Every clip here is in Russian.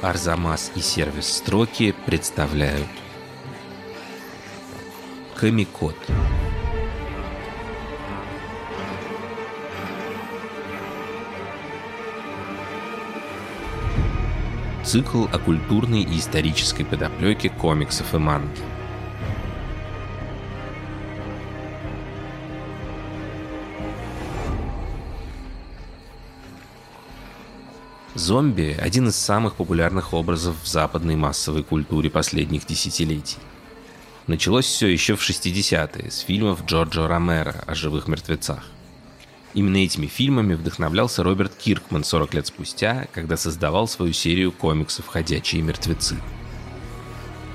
Арзамас и сервис «Строки» представляют Комикод Цикл о культурной и исторической подоплеке комиксов и манги – Зомби – один из самых популярных образов в западной массовой культуре последних десятилетий. Началось все еще в 60-е с фильмов Джорджо Ромеро о живых мертвецах. Именно этими фильмами вдохновлялся Роберт Киркман 40 лет спустя, когда создавал свою серию комиксов «Ходячие мертвецы».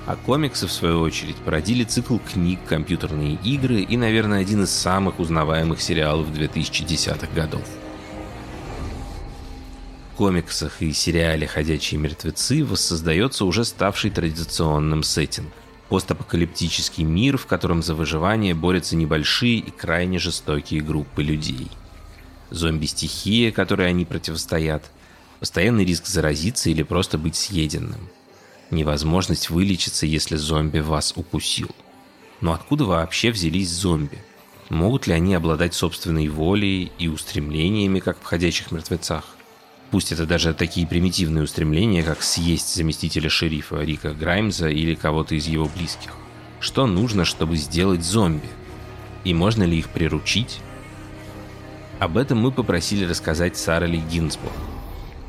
А комиксы, в свою очередь, породили цикл книг, компьютерные игры и, наверное, один из самых узнаваемых сериалов 2010-х годов – комиксах и сериале «Ходячие мертвецы» воссоздается уже ставший традиционным сеттинг. Постапокалиптический мир, в котором за выживание борются небольшие и крайне жестокие группы людей. Зомби-стихия, которой они противостоят. Постоянный риск заразиться или просто быть съеденным. Невозможность вылечиться, если зомби вас укусил. Но откуда вообще взялись зомби? Могут ли они обладать собственной волей и устремлениями, как в «Ходячих мертвецах»? Пусть это даже такие примитивные устремления, как съесть заместителя шерифа Рика Граймза или кого-то из его близких. Что нужно, чтобы сделать зомби? И можно ли их приручить? Об этом мы попросили рассказать Сара Ли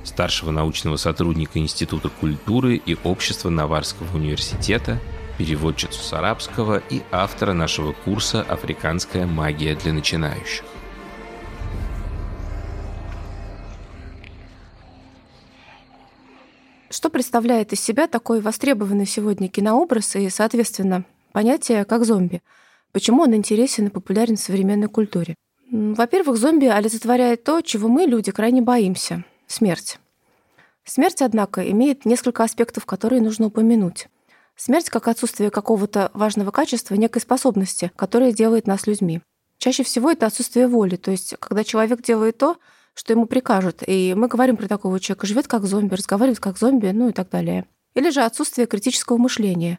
старшего научного сотрудника Института культуры и общества Наварского университета, переводчицу с арабского и автора нашего курса «Африканская магия для начинающих». Что представляет из себя такой востребованный сегодня кинообраз и, соответственно, понятие как зомби? Почему он интересен и популярен в современной культуре? Во-первых, зомби олицетворяет то, чего мы, люди, крайне боимся — смерть. Смерть, однако, имеет несколько аспектов, которые нужно упомянуть. Смерть как отсутствие какого-то важного качества, некой способности, которая делает нас людьми. Чаще всего это отсутствие воли, то есть когда человек делает то, что ему прикажут. И мы говорим про такого человека, живет как зомби, разговаривает как зомби, ну и так далее. Или же отсутствие критического мышления.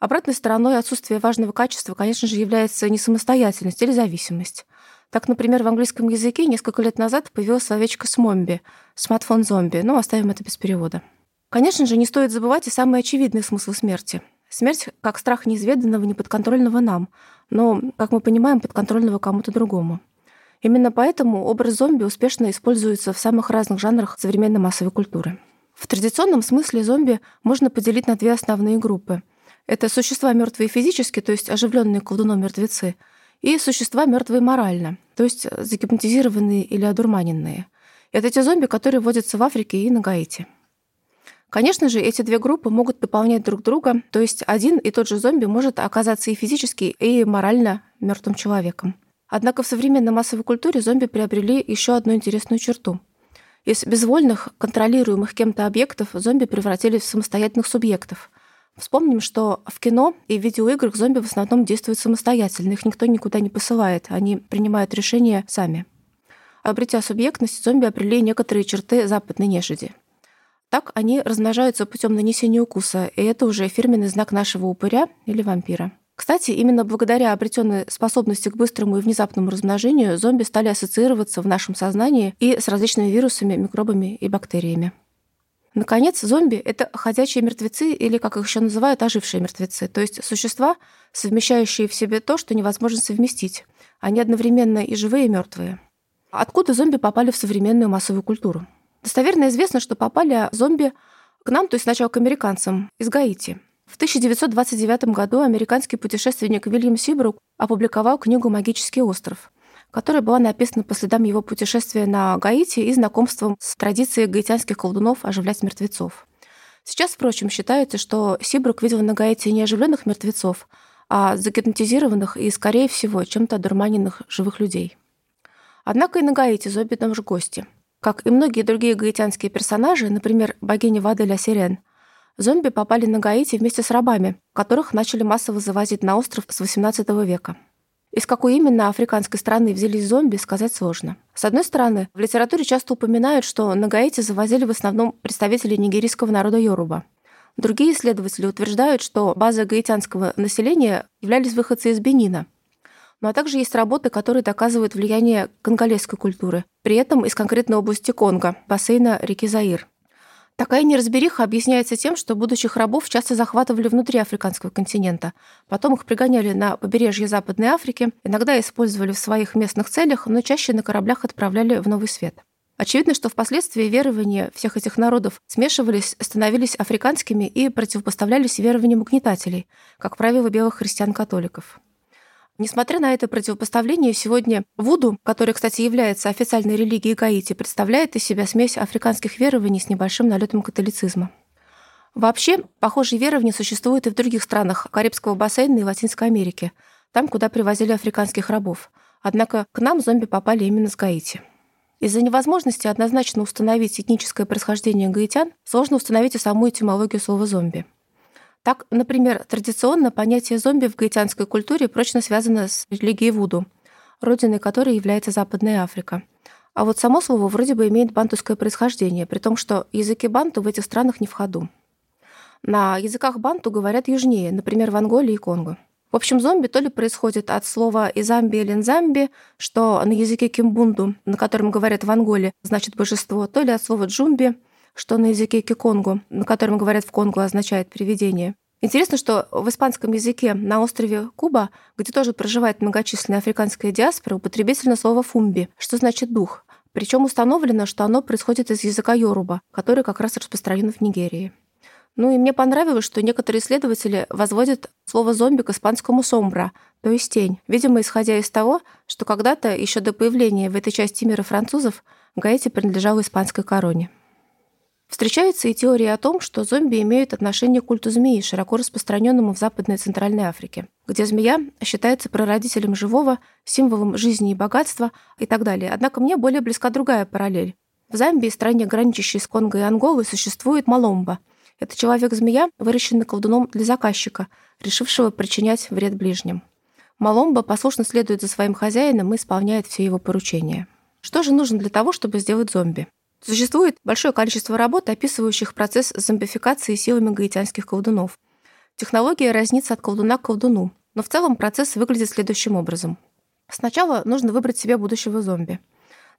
Обратной стороной отсутствия важного качества, конечно же, является несамостоятельность или зависимость. Так, например, в английском языке несколько лет назад появилась словечко «смомби» — смартфон-зомби, но оставим это без перевода. Конечно же, не стоит забывать и самый очевидный смысл смерти. Смерть как страх неизведанного, неподконтрольного нам, но, как мы понимаем, подконтрольного кому-то другому. Именно поэтому образ зомби успешно используется в самых разных жанрах современной массовой культуры. В традиционном смысле зомби можно поделить на две основные группы. Это существа мертвые физически, то есть оживленные колдуном мертвецы, и существа мертвые морально, то есть загипнотизированные или одурманенные. Это те зомби, которые водятся в Африке и на Гаити. Конечно же, эти две группы могут дополнять друг друга, то есть один и тот же зомби может оказаться и физически, и морально мертвым человеком. Однако в современной массовой культуре зомби приобрели еще одну интересную черту. Из безвольных, контролируемых кем-то объектов зомби превратились в самостоятельных субъектов. Вспомним, что в кино и в видеоиграх зомби в основном действуют самостоятельно, их никто никуда не посылает, они принимают решения сами. Обретя субъектность, зомби обрели некоторые черты западной нежити. Так они размножаются путем нанесения укуса, и это уже фирменный знак нашего упыря или вампира. Кстати, именно благодаря обретенной способности к быстрому и внезапному размножению зомби стали ассоциироваться в нашем сознании и с различными вирусами, микробами и бактериями. Наконец, зомби — это ходячие мертвецы или, как их еще называют, ожившие мертвецы, то есть существа, совмещающие в себе то, что невозможно совместить. Они одновременно и живые, и мертвые. Откуда зомби попали в современную массовую культуру? Достоверно известно, что попали зомби к нам, то есть сначала к американцам, из Гаити — в 1929 году американский путешественник Вильям Сибрук опубликовал книгу «Магический остров», которая была написана по следам его путешествия на Гаити и знакомством с традицией гаитянских колдунов оживлять мертвецов. Сейчас, впрочем, считается, что Сибрук видел на Гаити не оживленных мертвецов, а загипнотизированных и, скорее всего, чем-то одурманенных живых людей. Однако и на Гаити зомби там же гости. Как и многие другие гаитянские персонажи, например, богиня Ля Сирен – Зомби попали на Гаити вместе с рабами, которых начали массово завозить на остров с XVIII века. Из какой именно африканской страны взялись зомби, сказать сложно. С одной стороны, в литературе часто упоминают, что на Гаити завозили в основном представители нигерийского народа Йоруба. Другие исследователи утверждают, что базой гаитянского населения являлись выходцы из Бенина. Ну а также есть работы, которые доказывают влияние конголезской культуры, при этом из конкретной области Конго, бассейна реки Заир. Такая неразбериха объясняется тем, что будущих рабов часто захватывали внутри африканского континента. Потом их пригоняли на побережье Западной Африки, иногда использовали в своих местных целях, но чаще на кораблях отправляли в Новый Свет. Очевидно, что впоследствии верования всех этих народов смешивались, становились африканскими и противопоставлялись верованиям угнетателей, как правило, белых христиан-католиков. Несмотря на это противопоставление, сегодня Вуду, который, кстати, является официальной религией Гаити, представляет из себя смесь африканских верований с небольшим налетом католицизма. Вообще, похожие верования существуют и в других странах Карибского бассейна и Латинской Америки, там, куда привозили африканских рабов. Однако к нам зомби попали именно с Гаити. Из-за невозможности однозначно установить этническое происхождение гаитян, сложно установить и саму этимологию слова «зомби». Так, например, традиционно понятие зомби в гаитянской культуре прочно связано с религией Вуду, родиной которой является Западная Африка. А вот само слово вроде бы имеет бантуское происхождение, при том, что языки банту в этих странах не в ходу. На языках банту говорят южнее, например, в Анголе и Конго. В общем, зомби то ли происходит от слова «изамби» или «нзамби», что на языке кимбунду, на котором говорят в Анголе, значит «божество», то ли от слова «джумби», что на языке киконгу, на котором говорят в Конго, означает «привидение». Интересно, что в испанском языке на острове Куба, где тоже проживает многочисленная африканская диаспора, употребительно слово «фумби», что значит «дух». Причем установлено, что оно происходит из языка Йоруба, который как раз распространен в Нигерии. Ну и мне понравилось, что некоторые исследователи возводят слово «зомби» к испанскому «сомбра», то есть «тень», видимо, исходя из того, что когда-то, еще до появления в этой части мира французов, Гаити принадлежала испанской короне. Встречается и теория о том, что зомби имеют отношение к культу змеи, широко распространенному в Западной и Центральной Африке, где змея считается прародителем живого, символом жизни и богатства и так далее. Однако мне более близка другая параллель. В Замбии, стране, граничащей с Конго и Анголой, существует маломба. Это человек-змея, выращенный колдуном для заказчика, решившего причинять вред ближним. Маломба послушно следует за своим хозяином и исполняет все его поручения. Что же нужно для того, чтобы сделать зомби? Существует большое количество работ, описывающих процесс зомбификации силами гаитянских колдунов. Технология разнится от колдуна к колдуну, но в целом процесс выглядит следующим образом. Сначала нужно выбрать себе будущего зомби.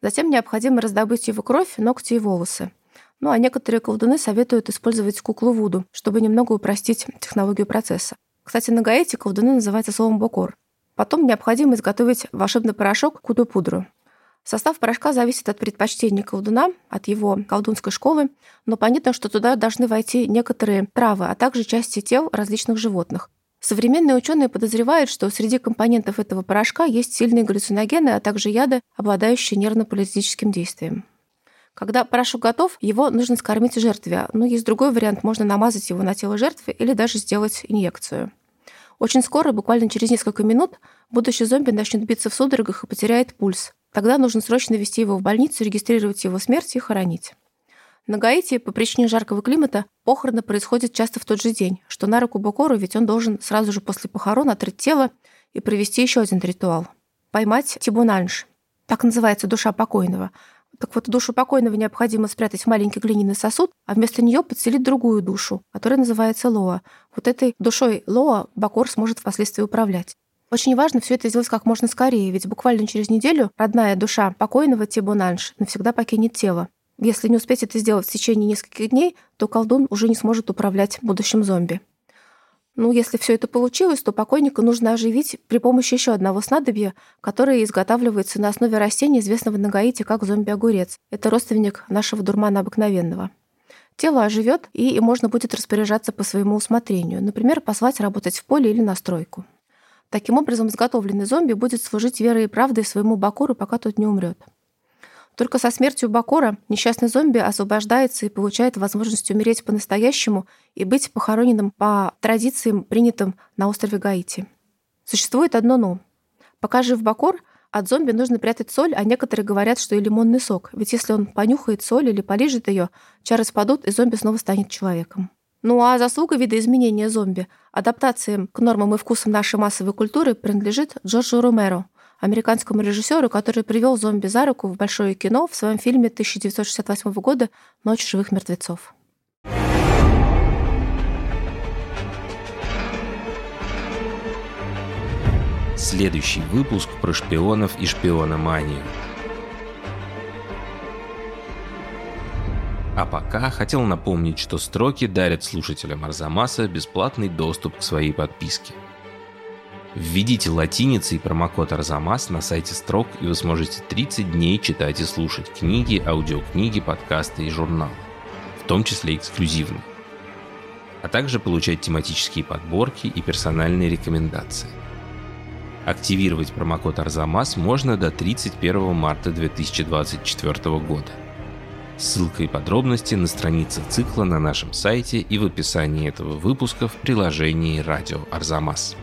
Затем необходимо раздобыть его кровь, ногти и волосы. Ну а некоторые колдуны советуют использовать куклу Вуду, чтобы немного упростить технологию процесса. Кстати, на Гаэте колдуны называются словом бокор. Потом необходимо изготовить волшебный порошок куду-пудру. Состав порошка зависит от предпочтений колдуна, от его колдунской школы, но понятно, что туда должны войти некоторые травы, а также части тел различных животных. Современные ученые подозревают, что среди компонентов этого порошка есть сильные галлюциногены, а также яды, обладающие нервно-паралитическим действием. Когда порошок готов, его нужно скормить жертве. Но есть другой вариант, можно намазать его на тело жертвы или даже сделать инъекцию. Очень скоро, буквально через несколько минут, будущий зомби начнет биться в судорогах и потеряет пульс. Тогда нужно срочно вести его в больницу, регистрировать его смерть и хоронить. На Гаити по причине жаркого климата похороны происходят часто в тот же день, что на руку Бокору, ведь он должен сразу же после похорон отрыть тело и провести еще один ритуал. Поймать Тибунанж. Так называется душа покойного. Так вот, душу покойного необходимо спрятать в маленький глиняный сосуд, а вместо нее подселить другую душу, которая называется Лоа. Вот этой душой Лоа Бакор сможет впоследствии управлять. Очень важно все это сделать как можно скорее, ведь буквально через неделю родная душа покойного Тибонанш навсегда покинет тело. Если не успеть это сделать в течение нескольких дней, то колдун уже не сможет управлять будущим зомби. Ну, если все это получилось, то покойника нужно оживить при помощи еще одного снадобья, которое изготавливается на основе растения, известного на Гаити как зомби-огурец. Это родственник нашего дурмана обыкновенного. Тело оживет, и можно будет распоряжаться по своему усмотрению. Например, послать работать в поле или на стройку. Таким образом, изготовленный зомби будет служить верой и правдой своему Бакору, пока тот не умрет. Только со смертью Бакора несчастный зомби освобождается и получает возможность умереть по-настоящему и быть похороненным по традициям, принятым на острове Гаити. Существует одно «но». Пока жив Бакор, от зомби нужно прятать соль, а некоторые говорят, что и лимонный сок, ведь если он понюхает соль или полижет ее, чары спадут, и зомби снова станет человеком. Ну а заслуга видоизменения зомби адаптациям к нормам и вкусам нашей массовой культуры принадлежит Джорджу Ромеро, американскому режиссеру, который привел зомби за руку в большое кино в своем фильме 1968 года «Ночь живых мертвецов». Следующий выпуск про шпионов и шпиономанию – А пока хотел напомнить, что строки дарят слушателям Арзамаса бесплатный доступ к своей подписке. Введите латиницей промокод Арзамас на сайте строк, и вы сможете 30 дней читать и слушать книги, аудиокниги, подкасты и журналы, в том числе эксклюзивные, а также получать тематические подборки и персональные рекомендации. Активировать промокод Арзамас можно до 31 марта 2024 года. Ссылка и подробности на странице цикла на нашем сайте и в описании этого выпуска в приложении «Радио Арзамас».